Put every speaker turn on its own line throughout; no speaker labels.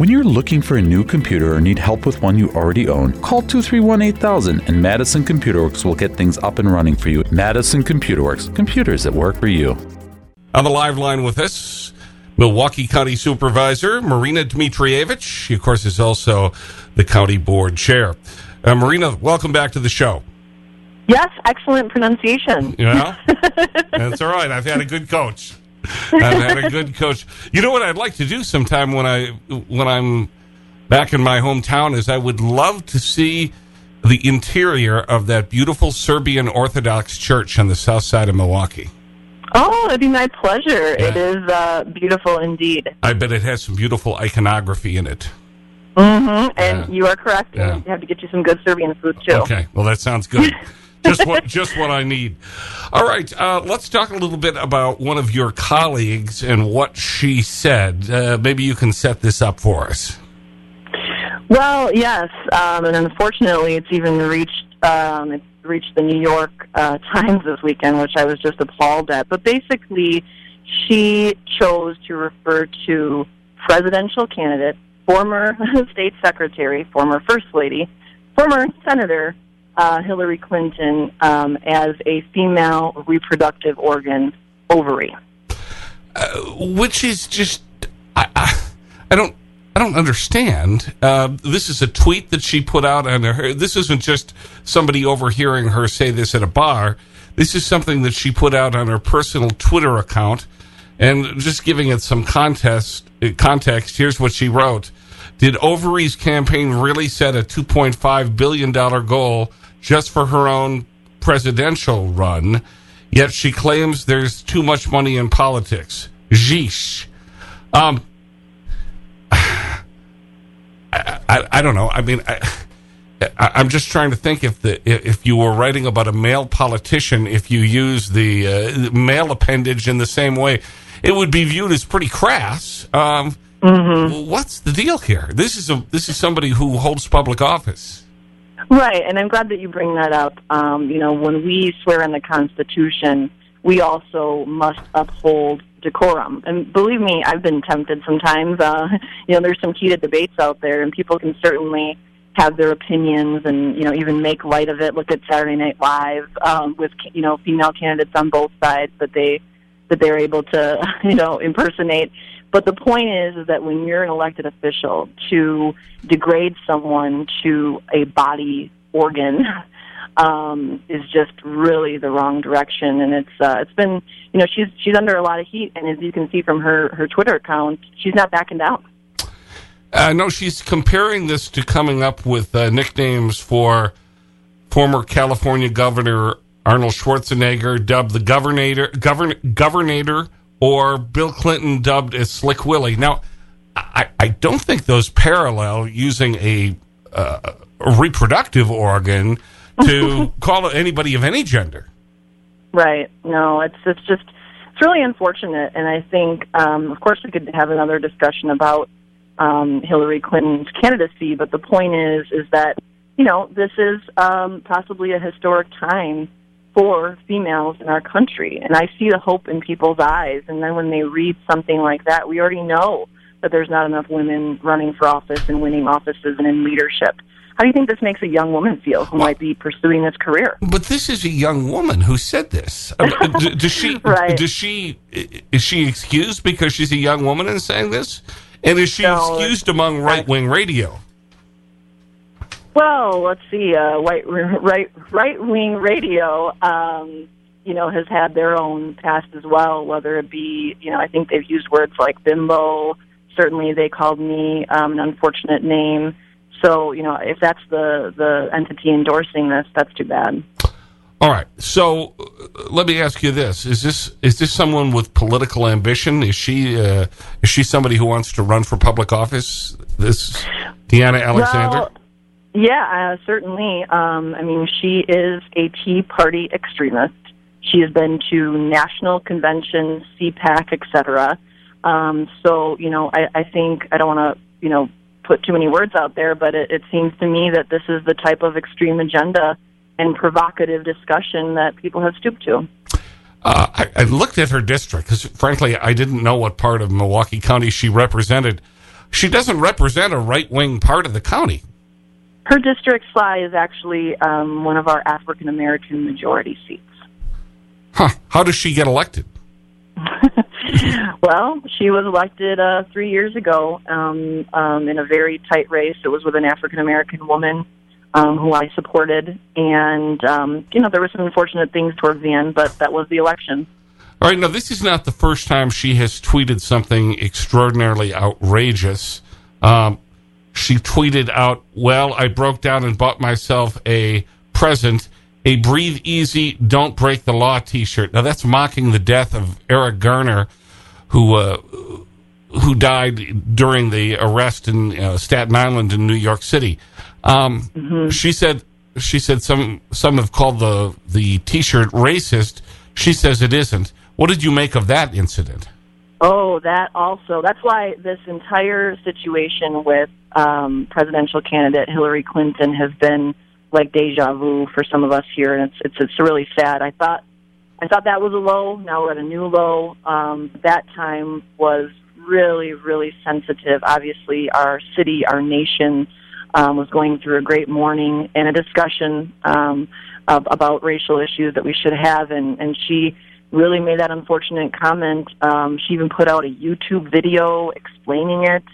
When you're looking for a new computer or need help with one you already own, call 231 8000 and Madison Computer Works will get things up and running for you. Madison Computer Works, computers that work for you.
On the live line with us, Milwaukee County Supervisor Marina Dimitrijevic. She, of course, is also the county board chair. Uh, Marina, welcome back to the show.
Yes, excellent pronunciation.
Yeah, that's all right. I've had a good coach. I've had a good coach. You know what I'd like to do sometime when, I, when I'm back in my hometown is I would love to see the interior of that beautiful Serbian Orthodox church on the south side of Milwaukee.
Oh, it'd be my pleasure. Yeah. It is uh, beautiful indeed.
I bet it has some beautiful iconography in it.
Mm-hmm. And yeah. you are correct. Yeah. You have to get you some good Serbian food, too.
Okay. Well, that sounds good. just what just what I need. All right, uh, let's talk a little bit about one of your colleagues and what she said. Uh, maybe you can set this up for us.
Well, yes, um, and unfortunately, it's even reached um, reached the New York uh, Times this weekend, which I was just appalled at. But basically, she chose to refer to presidential candidate, former state secretary, former first lady, former senator uh, Hillary Clinton um, as a female reproductive organ ovary.
Uh, which is just, I, I, I, don't. I don't understand. Uh, this is a tweet that she put out on her. This isn't just somebody overhearing her say this at a bar. This is something that she put out on her personal Twitter account. And just giving it some context, context, here's what she wrote. Did Ovaries campaign really set a $2.5 billion goal just for her own presidential run, yet she claims there's too much money in politics. Jeesh. Um, I, I, I, don't know. I mean, I, I'm just trying to think if the if you were writing about a male politician, if you use the uh, male appendage in the same way, it would be viewed as pretty crass. Um, mm -hmm. What's the deal here? This is a this is somebody who holds public office.
Right, and I'm glad that you bring that up. Um, you know, when we swear in the Constitution, we also must uphold decorum. And believe me, I've been tempted sometimes. Uh, you know, there's some heated debates out there, and people can certainly have their opinions and you know even make light of it. Look at Saturday Night Live um, with you know female candidates on both sides that they that they're able to you know impersonate. But the point is, is that when you're an elected official, to degrade someone to a body organ um, is just really the wrong direction. And it's uh, it's been, you know, she's she's under a lot of heat, and as you can see from her her Twitter account, she's not backing down.
Uh, no, she's comparing this to coming up with uh, nicknames for former California Governor Arnold Schwarzenegger, dubbed the Governor, Govern, Governor or Bill Clinton dubbed as Slick Willie. Now, I, I don't think those parallel using a, uh, a reproductive organ to call anybody of any gender.
Right. No, it's it's just it's really unfortunate, and I think, um, of course, we could have another discussion about um, Hillary Clinton's candidacy, but the point is, is that you know this is um, possibly a historic time for females in our country. And I see the hope in people's eyes. And then when they read something like that, we already know that there's not enough women running for office and winning offices and in leadership. How do you think this makes a young woman feel who well, might be pursuing this career?
But this is a young woman who said this. Uh, does she?
right.
Does she? Is she excused because she's a young woman and saying this? And is she no, excused among right wing radio?
Well, let's see. Uh, right, right, right wing radio, um, you know, has had their own past as well. Whether it be, you know, I think they've used words like bimbo. Certainly, they called me um, an unfortunate name. So, you know, if that's the the entity endorsing this, that's too bad.
All right. So, uh, let me ask you this: Is this is this someone with political ambition? Is she uh, is she somebody who wants to run for public office? This Deanna Alexander.
Well, yeah, uh, certainly. Um, I mean, she is a Tea Party extremist. She has been to national conventions, CPAC, etc. Um, so, you know, I, I think I don't want to, you know, put too many words out there, but it, it seems to me that this is the type of extreme agenda and provocative discussion that people have stooped to.
Uh, I, I, looked at her district because, frankly, I didn't know what part of Milwaukee County she represented. she doesn't represent a right-wing part of the county.
Her district SLY is actually um, one of our African-American majority seats.
Huh. How does she get elected?
well, she was elected uh, three years ago um, um, in a very tight race. It was with an African American woman um, who I supported, and um, you know there were some unfortunate things towards the end, but that was the election.
All right, now this is not the first time she has tweeted something extraordinarily outrageous. Um, she tweeted out, well, I broke down and bought myself a present a Breathe Easy, Don't Break the Law t-shirt. Now, that's mocking the death of Eric Garner, who, uh, who died during the arrest in uh, Staten Island in New York City. Um, mm -hmm. She said, she said some, some have called the, the t-shirt racist. She says it isn't. What did you make of that incident?
Oh, that also. That's why this entire situation with um, presidential candidate Hillary Clinton has been like deja vu for some of us here, and it's it's it's really sad. I thought I thought that was a low. Now we're at a new low. Um, that time was really really sensitive. Obviously, our city, our nation. Um, was going through a great mourning and a discussion um, of, about racial issues that we should have, and, and she really made that unfortunate comment. Um, she even put out a YouTube video explaining it.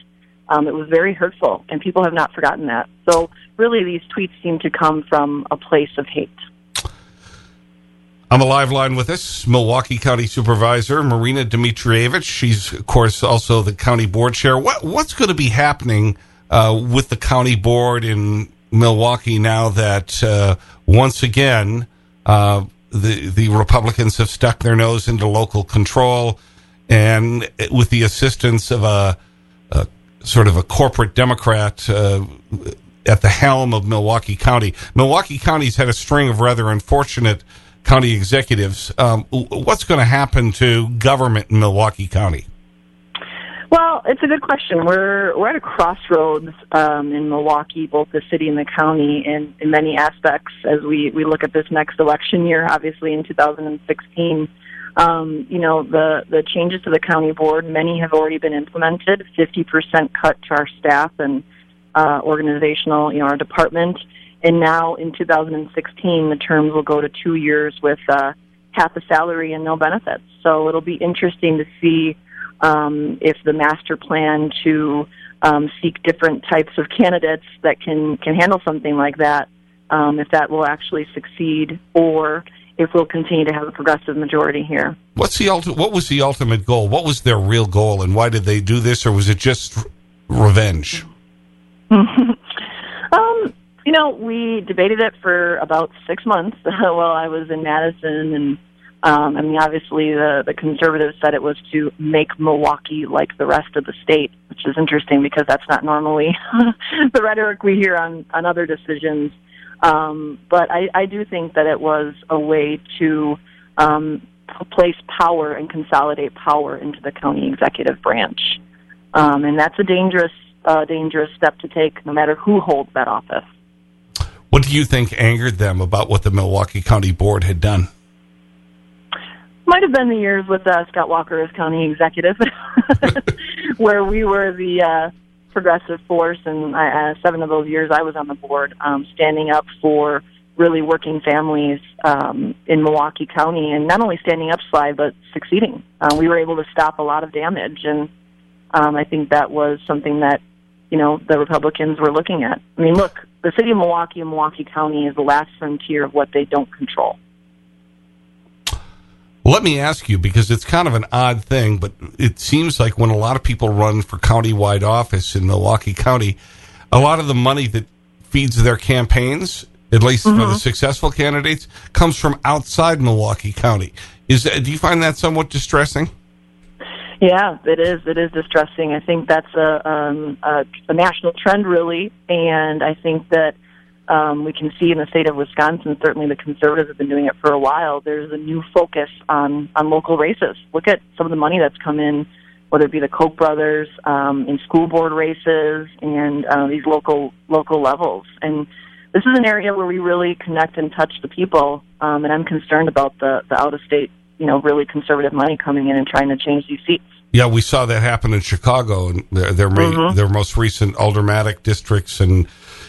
Um, it was very hurtful, and people have not forgotten that. So, really, these tweets seem to come from a place of hate.
On the live line with us, Milwaukee County Supervisor Marina Dimitrijevic. She's, of course, also the county board chair. What, what's going to be happening uh, with the county board in Milwaukee now that, uh, once again, uh, the, the Republicans have stuck their nose into local control and with the assistance of a, a sort of a corporate Democrat uh, at the helm of Milwaukee County. Milwaukee County's had a string of rather unfortunate county executives. Um, what's going to happen to government in Milwaukee County?
Well, it's a good question. We're we're at a crossroads um, in Milwaukee, both the city and the county, in, in many aspects. As we we look at this next election year, obviously in 2016, um, you know, the, the changes to the county board, many have already been implemented, 50% cut to our staff and uh, organizational, you know, our department. And now in 2016, the terms will go to two years with uh, half the salary and no benefits. So it'll be interesting to see um, if the master plan to um, seek different types of candidates that can, can handle something like that, um, if that will actually succeed or if we'll continue to have a progressive majority here.
What's the ulti what was the ultimate goal? What was their real goal, and why did they do this, or was it just revenge?
um, you know, we debated it for about six months while I was in Madison, and um, I mean, obviously, the the conservatives said it was to make Milwaukee like the rest of the state, which is interesting because that's not normally the rhetoric we hear on on other decisions. Um, but I, I do think that it was a way to um, place power and consolidate power into the county executive branch. Um, and that's a dangerous, uh, dangerous step to take no matter who holds that office.
What do you think angered them about what the Milwaukee County Board had done?
Might have been the years with uh, Scott Walker as county executive, where we were the uh, progressive force, and I, uh, seven of those years I was on the board, um, standing up for really working families um, in Milwaukee County, and not only standing up, Sly, but succeeding. Uh, we were able to stop a lot of damage, and um, I think that was something that you know the Republicans were looking at. I mean, look, the city of Milwaukee and Milwaukee County is the last frontier of what they don't control.
Let me ask you, because it's kind of an odd thing, but it seems like when a lot of people run for county-wide office in Milwaukee County, a lot of the money that feeds their campaigns, at least mm -hmm. for the mm-hmm. successful candidates, comes from outside Milwaukee County. Is Do you find that somewhat distressing?
Yeah, it is. It is distressing. I think that's a, um, a, a national trend, really, and I think that um, we can see in the state of Wisconsin, certainly the conservatives have been doing it for a while. There's a new focus on on local races. Look at some of the money that's come in, whether it be the Koch brothers um, in school board races and uh, these local local levels. And this is an area where we really connect and touch the people. Um, and I'm concerned about the the out of state, you know, really conservative money coming in and trying to change these seats.
Yeah, we saw that happen in Chicago and their, their, -hmm. their most recent aldermanic districts and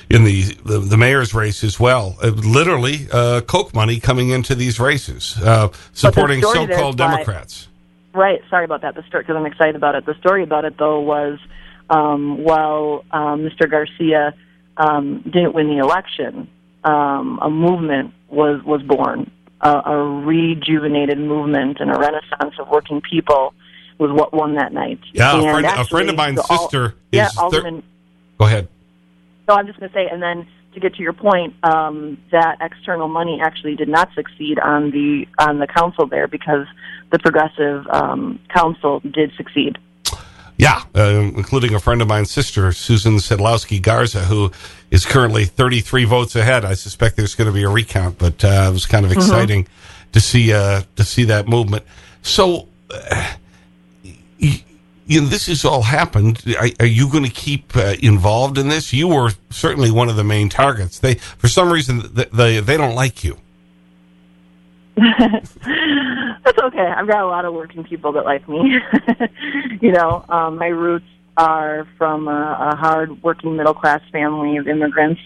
in the, the, the, mayor's race as well. Uh, literally, uh, Koch money coming into these races, uh, supporting so-called Democrats.
Right. Sorry about that. The story, because I'm excited about it. The story about it, though, was um, while um, Mr. Garcia um, didn't win the election, um, a movement was was born, a rejuvenated movement and a renaissance of working people was what won that night.
Yeah, a friend, actually, a friend, of mine's sister all,
yeah, Alderman,
Go ahead.
So I'm just going to say, and then to get to your point, um, that external money actually did not succeed on the on the council there because the progressive um, council did succeed.
Yeah, uh, including a friend of mine's sister, Susan Sadlowski Garza, who is currently 33 votes ahead. I suspect there's going to be a recount, but uh, it was kind of mm-hmm. exciting mm -hmm. to see uh, to see that movement. So, uh, you know, this has all happened. Are, are you going to keep uh, involved in this? You were certainly one of the main targets. They, for some reason, they, they don't like you.
That's okay. I've got a lot of working people that like me. you know, um, my roots are from a, a hard working middle class family of immigrants.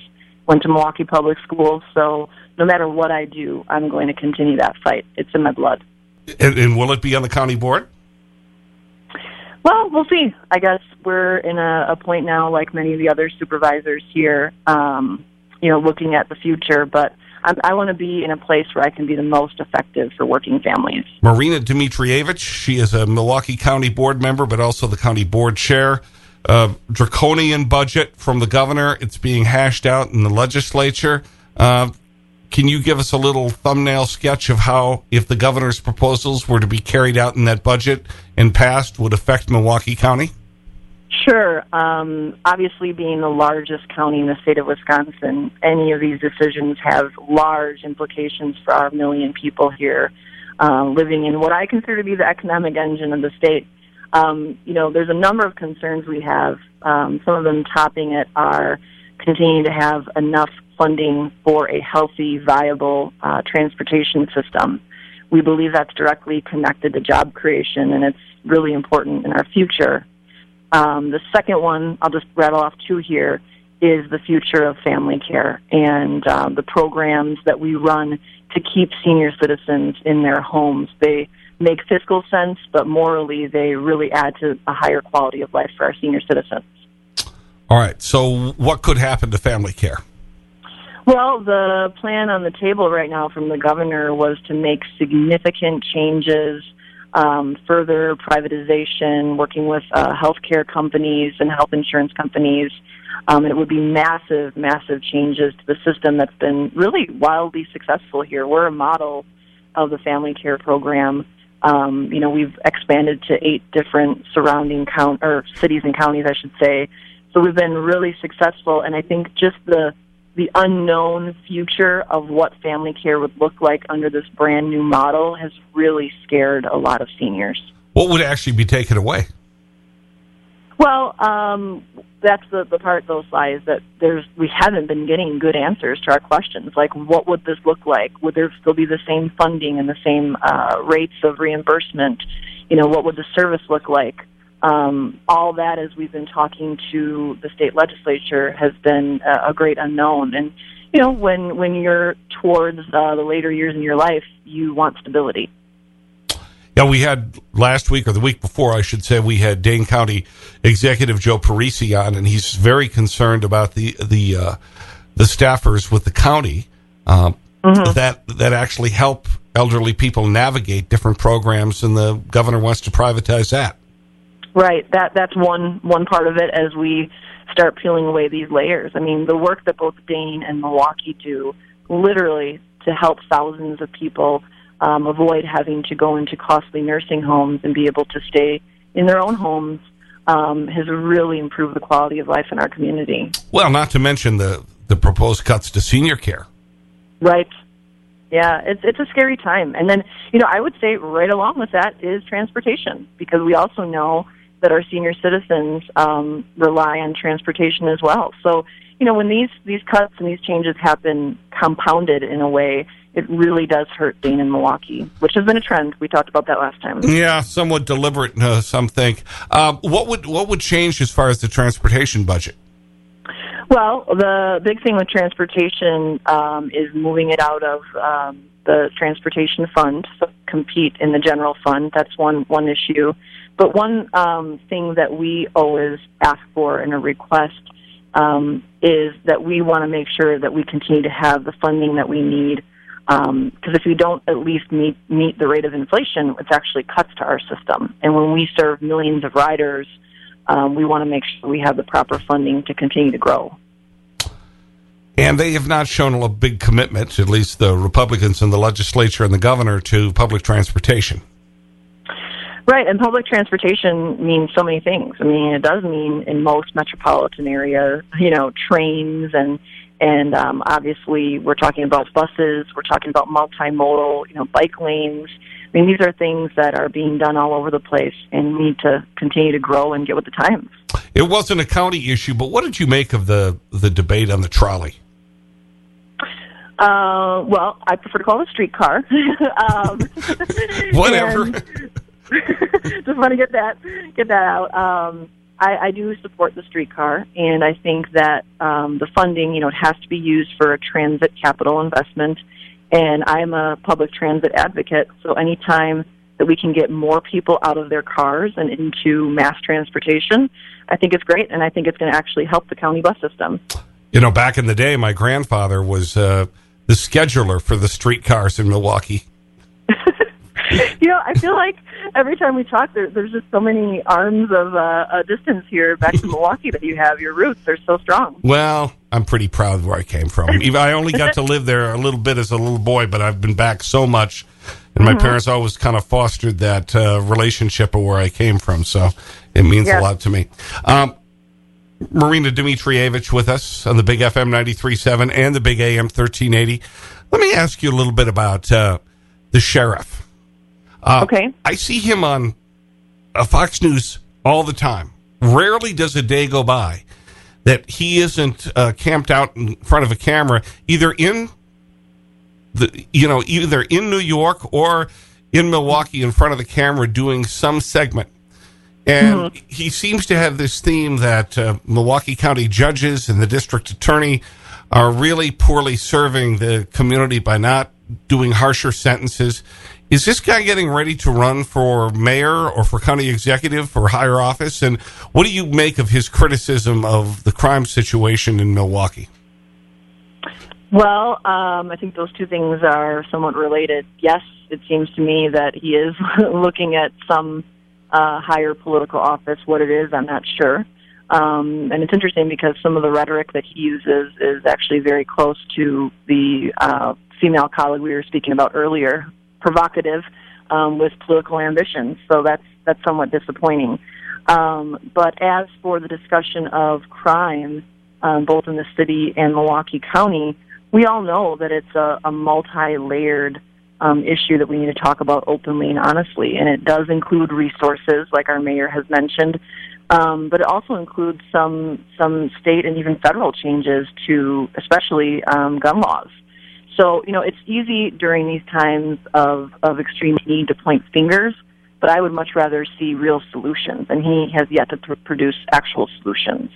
Went to Milwaukee Public Schools, so no matter what I do, I'm going to continue that fight. It's in my blood.
And, and will it be on the county board?
Well, we'll see. I guess we're in a, a point now, like many of the other supervisors here, um, you know, looking at the future. But I'm, i want to be in a place where I can be the most effective for working families.
Marina Dimitrijevic, she is a Milwaukee County Board member, but also the county board chair. Uh, draconian budget from the governor. It's being hashed out in the legislature. Uh, can you give us a little thumbnail sketch of how, if the governor's proposals were to be carried out in that budget and passed, would affect Milwaukee County?
Sure. Um, obviously, being the largest county in the state of Wisconsin, any of these decisions have large implications for our million people here uh, living in what I consider to be the economic engine of the state. Um, you know, there's a number of concerns we have. Um, some of them topping it are continuing to have enough funding for a healthy, viable uh, transportation system. We believe that's directly connected to job creation, and it's really important in our future. Um, the second one, I'll just rattle off two here, is the future of family care and uh, the programs that we run to keep senior citizens in their homes. They make fiscal sense, but morally, they really add to a higher quality of life for our senior citizens.
All right. So, what could happen to family care?
Well, the plan on the table right now from the governor was to make significant changes, um, further privatization, working with uh, healthcare companies and health insurance companies. Um, it would be massive, massive changes to the system that's been really wildly successful here. We're a model of the family care program. Um, you know, we've expanded to eight different surrounding count or cities and counties, I should say. So we've been really successful, and I think just the the unknown future of what family care would look like under this brand new model has really scared a lot of seniors.
What would actually be taken away?
Well, um, that's the, the part, those lies, that there's we haven't been getting good answers to our questions. Like, what would this look like? Would there still be the same funding and the same uh, rates of reimbursement? You know, what would the service look like? Um, all that as we've been talking to the state legislature has been a, a great unknown. And you know, when when you're towards uh, the later years in your life, you want stability.
Yeah, we had last week or the week before, I should say, we had Dane County Executive Joe Parisi on, and he's very concerned about the the uh, the staffers with the county uh, mm -hmm. that that actually help elderly people navigate different programs, and the governor wants to privatize that.
Right. That that's one one part of it as we start peeling away these layers. I mean, the work that both Dane and Milwaukee do, literally to help thousands of people um, avoid having to go into costly nursing homes and be able to stay in their own homes, um, has really improved the quality of life in our community.
Well, not to mention the the proposed cuts to senior care.
Right. Yeah, it's it's a scary time. And then, you know, I would say right along with that is transportation because we also know that our senior citizens um, rely on transportation as well. So, you know, when these, these cuts and these changes happen compounded in a way, it really does hurt Dane and Milwaukee, which has been a trend. We talked about that last time.
Yeah, somewhat deliberate, uh, some think. Uh, what would what would change as far as the transportation budget?
Well, the big thing with transportation um, is moving it out of um, the transportation fund, so compete in the general fund. That's one one issue. But one um, thing that we always ask for in a request um, is that we want to make sure that we continue to have the funding that we need. Because um, if we don't at least meet meet the rate of inflation, it's actually cuts to our system. And when we serve millions of riders, um, we want to make sure we have the proper funding to continue to grow.
And they have not shown a big commitment, at least the Republicans in the legislature and the governor, to public transportation.
Right, and public transportation means so many things. I mean, it does mean in most metropolitan areas, you know, trains and and um, obviously we're talking about buses, we're talking about multimodal, you know, bike lanes. I mean, these are things that are being done all over the place and need to continue to grow and get with the times.
It wasn't a county issue, but what did you make of the, the debate on the trolley?
Uh, well, I prefer to call it a streetcar. um,
Whatever.
just want to get that get that out. Um, I, I do support the streetcar, and I think that um, the funding, you know, it has to be used for a transit capital investment. And I'm a public transit advocate, so anytime that we can get more people out of their cars and into mass transportation, I think it's great, and I think it's going to actually help the county bus system.
You know, back in the day, my grandfather was uh, the scheduler for the streetcars in Milwaukee.
You know, I feel like every time we talk, there, there's just so many arms of uh, a distance here back to Milwaukee that you have. Your roots are so strong.
Well, I'm pretty proud of where I came from. I only got to live there a little bit as a little boy, but I've been back so much. And my mm -hmm. parents always kind of fostered that uh, relationship of where I came from. So it means yes. a lot to me. Um, Marina Dimitrijevic with us on the Big FM 93.7 and the Big AM 1380. Let me ask you a little bit about uh, the sheriff.
Uh, okay.
I see him on uh, Fox News all the time. Rarely does a day go by that he isn't uh, camped out in front of a camera, either in the, you know, either in New York or in Milwaukee in front of the camera doing some segment. And mm -hmm. he seems to have this theme that uh, Milwaukee County judges and the district attorney are really poorly serving the community by not doing harsher sentences. Is this guy getting ready to run for mayor or for county executive for higher office? And what do you make of his criticism of the crime situation in Milwaukee?
Well, um, I think those two things are somewhat related. Yes, it seems to me that he is looking at some uh, higher political office. What it is, I'm not sure. Um, and it's interesting because some of the rhetoric that he uses is actually very close to the uh, female colleague we were speaking about earlier, provocative um, with political ambitions. So that's that's somewhat disappointing. Um, but as for the discussion of crime, um, both in the city and Milwaukee County, we all know that it's a, a multi-layered um, issue that we need to talk about openly and honestly, and it does include resources, like our mayor has mentioned, um, but it also includes some some state and even federal changes to, especially um, gun laws. So, you know, it's easy during these times of, of extreme need to point fingers, but I would much rather see real solutions, and he has yet to pr produce actual solutions.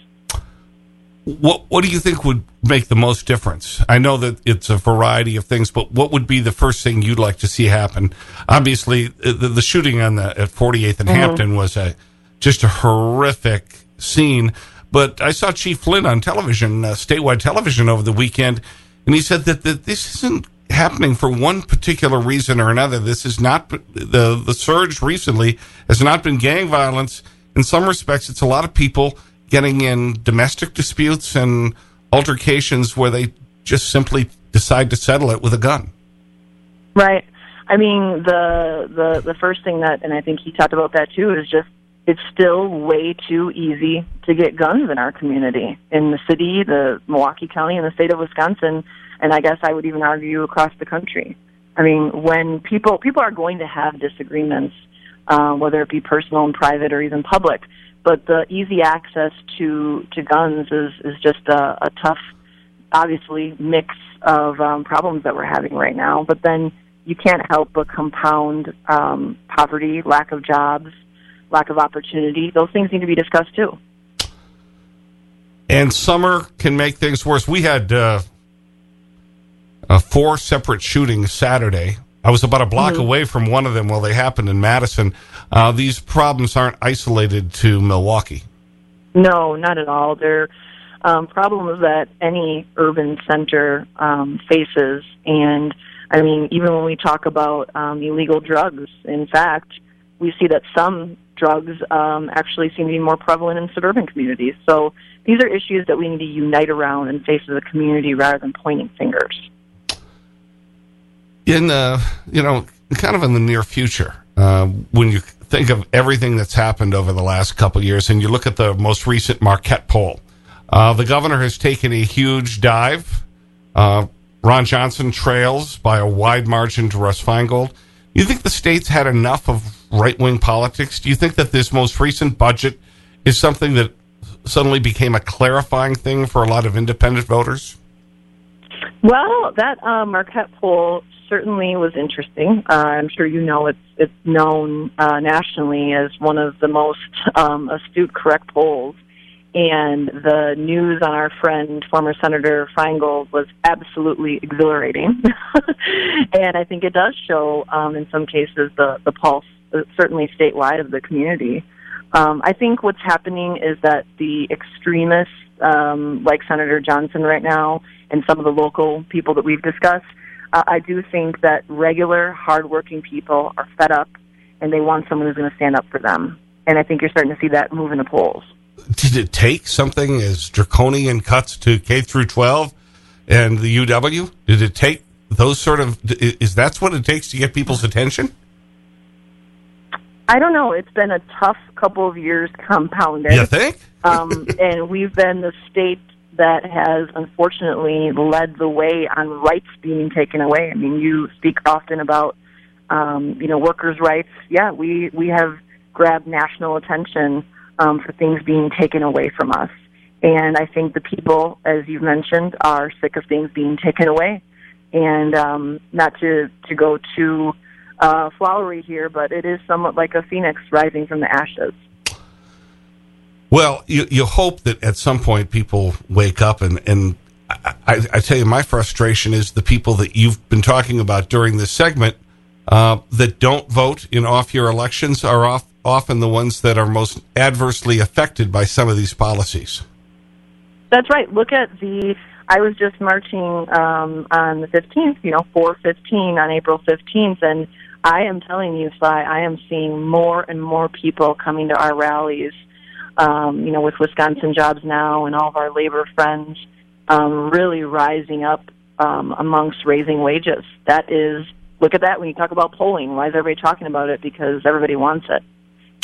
What, what do you think would make the most difference? I know that it's a variety of things, but what would be the first thing you'd like to see happen? Obviously, the, the shooting on the, at 48th and mm -hmm. Hampton was a, just a horrific scene. But I saw Chief Flynn on television, uh, statewide television over the weekend, and he said that, that this isn't happening for one particular reason or another. This is not, the, the surge recently has not been gang violence. In some respects, it's a lot of people getting in domestic disputes and altercations where they just simply decide to settle it with a gun.
Right. I mean, the, the, the first thing that, and I think he talked about that too, is just it's still way too easy to get guns in our community, in the city, the Milwaukee County, and the state of Wisconsin, and I guess I would even argue across the country. I mean, when people people are going to have disagreements, uh, whether it be personal and private or even public, but the easy access to to guns is is just a, a tough, obviously mix of um, problems that we're having right now. But then you can't help but compound um, poverty, lack of jobs, lack of opportunity. Those things need to be discussed too.
And summer can make things worse. We had uh, uh, four separate shootings Saturday. I was about a block -hmm. away from one of them while they happened in Madison. Uh, these problems aren't isolated to Milwaukee.
No, not at all. They're um, problems that any urban center um, faces. And I mean, even when we talk about um, illegal drugs, in fact, we see that some drugs um, actually seem to be more prevalent in suburban communities. So these are issues that we need to unite around and face as a community rather than pointing fingers.
In, uh, you know, kind of in the near future, uh, when you think of everything that's happened over the last couple years and you look at the most recent Marquette poll, uh, the governor has taken a huge dive. Uh, Ron Johnson trails by a wide margin to Russ Feingold. You think the state's had enough of right-wing politics? Do you think that this most recent budget is something that suddenly became a clarifying thing for a lot of independent voters?
Well, that uh, Marquette poll certainly was interesting. Uh, I'm sure you know it's it's known uh, nationally as one of the most um, astute, correct polls. And the news on our friend, former Senator Feingold, was absolutely exhilarating. and I think it does show, um, in some cases, the the pulse, certainly statewide, of the community. Um, I think what's happening is that the extremists, um, like Senator Johnson right now, and some of the local people that we've discussed, uh, I do think that regular, hardworking people are fed up and they want someone who's going to stand up for them. And I think you're starting to see that move in the polls.
Did it take something as draconian cuts to K through 12 and the UW? Did it take those sort of, is that what it takes to get people's attention?
I don't know. It's been a tough couple of years compounded.
You think?
um, and we've been the state that has unfortunately led the way on rights being taken away. I mean, you speak often about, um, you know, workers' rights. Yeah, we, we have grabbed national attention um, for things being taken away from us. And I think the people, as you mentioned, are sick of things being taken away. And um, not to, to go too uh, flowery here, but it is somewhat like a phoenix rising from the ashes.
Well, you, you hope that at some point people wake up and, and I, I tell you, my frustration is the people that you've been talking about during this segment uh, that don't vote in off-year elections are off, often the ones that are most adversely affected by some of these policies.
That's right. Look at the, I was just marching um, on the 15th, you know, 415 on April 15th, and I am telling you, Sly, I am seeing more and more people coming to our rallies. Um, you know, with Wisconsin Jobs Now and all of our labor friends, um, really rising up um, amongst raising wages. That is, look at that when you talk about polling. Why is everybody talking about it? Because everybody wants it.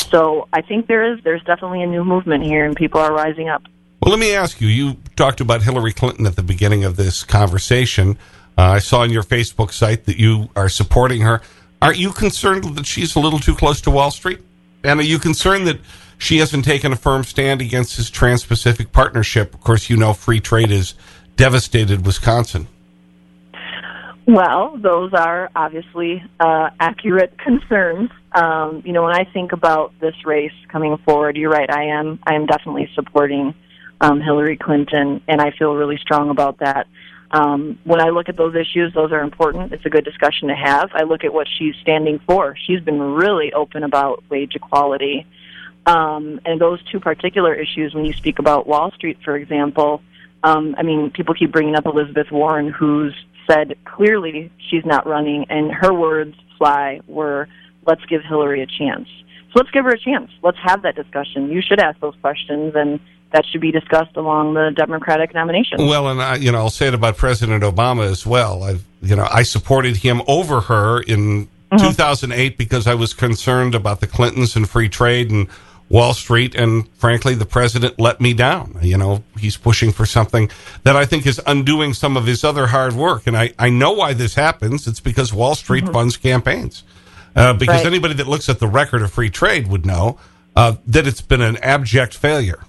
So I think there is there's definitely a new movement here, and people are rising up.
Well, let me ask you. You talked about Hillary Clinton at the beginning of this conversation. Uh, I saw on your Facebook site that you are supporting her. Aren't you concerned that she's a little too close to Wall Street? And are you concerned that she hasn't taken a firm stand against his Trans-Pacific Partnership? Of course, you know free trade has devastated Wisconsin.
Well, those are obviously uh, accurate concerns. Um, you know, when I think about this race coming forward, you're right. I am. I am definitely supporting um, Hillary Clinton, and I feel really strong about that. Um, when I look at those issues, those are important. It's a good discussion to have. I look at what she's standing for. She's been really open about wage equality. Um, and those two particular issues, when you speak about Wall Street, for example, um, I mean, people keep bringing up Elizabeth Warren, who's said clearly she's not running, and her words Sly were, let's give Hillary a chance. So let's give her a chance. Let's have that discussion. You should ask those questions, and that should be discussed along the Democratic nomination.
Well, and I, you know, I'll say it about President Obama as well. I, you know, I supported him over her in mm -hmm. 2008 because I was concerned about the Clintons and free trade and Wall Street. And frankly, the president let me down. You know, he's pushing for something that I think is undoing some of his other hard work. And I, I know why this happens. It's because Wall Street mm -hmm. funds campaigns. Uh, because right. anybody that looks at the record of free trade would know uh, that it's been an abject failure.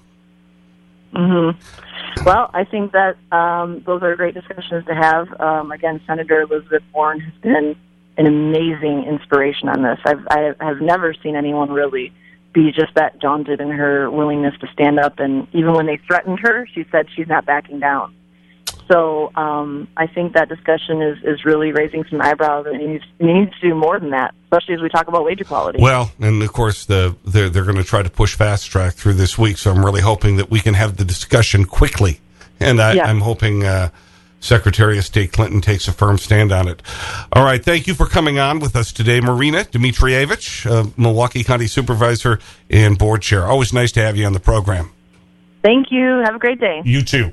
Mm-hmm. Well, I think that um, those are great discussions to have. Um, again, Senator Elizabeth Warren has been an amazing inspiration on this. I've, I have never seen anyone really be just that daunted in her willingness to stand up. And even when they threatened her, she said she's not backing down. So um, I think that discussion is, is really raising some eyebrows and it needs, needs to do more than that, especially as we talk about wage equality.
Well, and of course, the, they're, they're going to try to push fast track through this week. So I'm really hoping that we can have the discussion quickly. And I,
Yeah.
I'm hoping uh, Secretary of State Clinton takes a firm stand on it. All right. Thank you for coming on with us today, Marina Dimitrijevic, uh, Milwaukee County Supervisor and Board Chair. Always nice to have you on the program.
Thank you. Have a great day.
You too.